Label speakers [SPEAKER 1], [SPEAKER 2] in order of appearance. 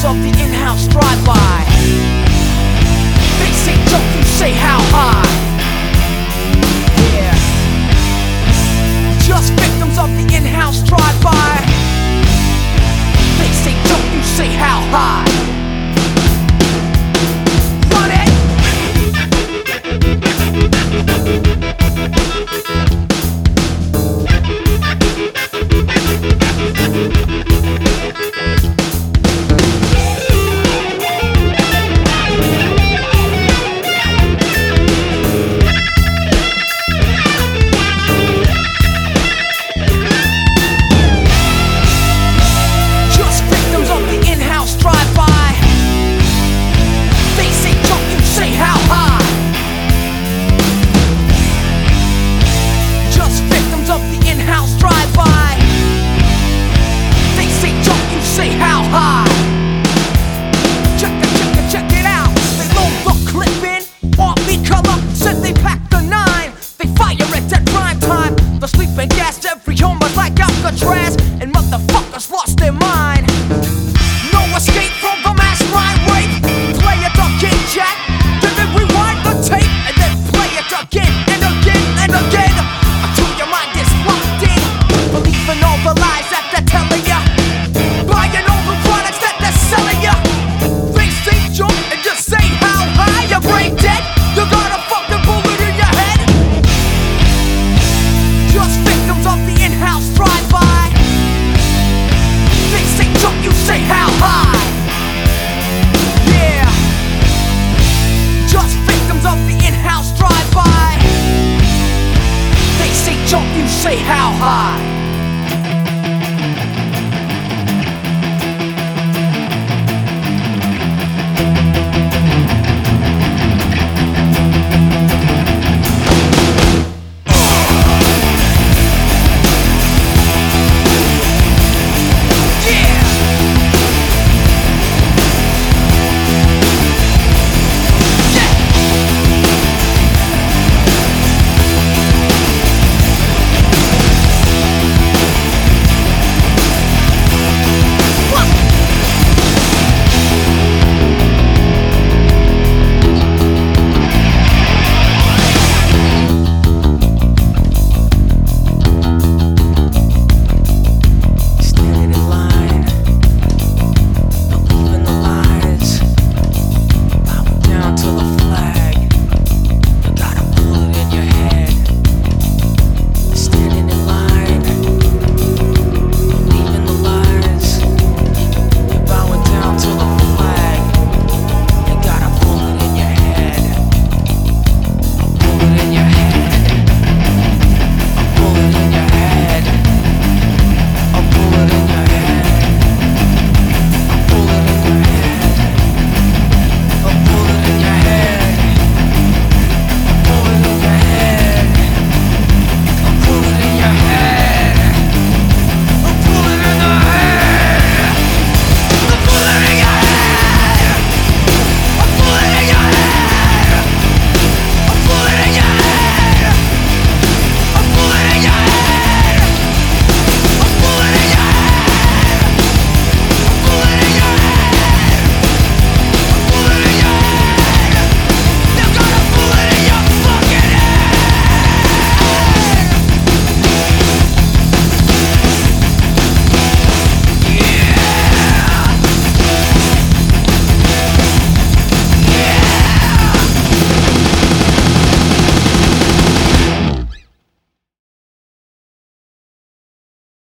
[SPEAKER 1] sounds of the in-house drive-by. They say jump, you say how high? Yeah. Just victims of the in-house drive-by. They say jump, you say how high?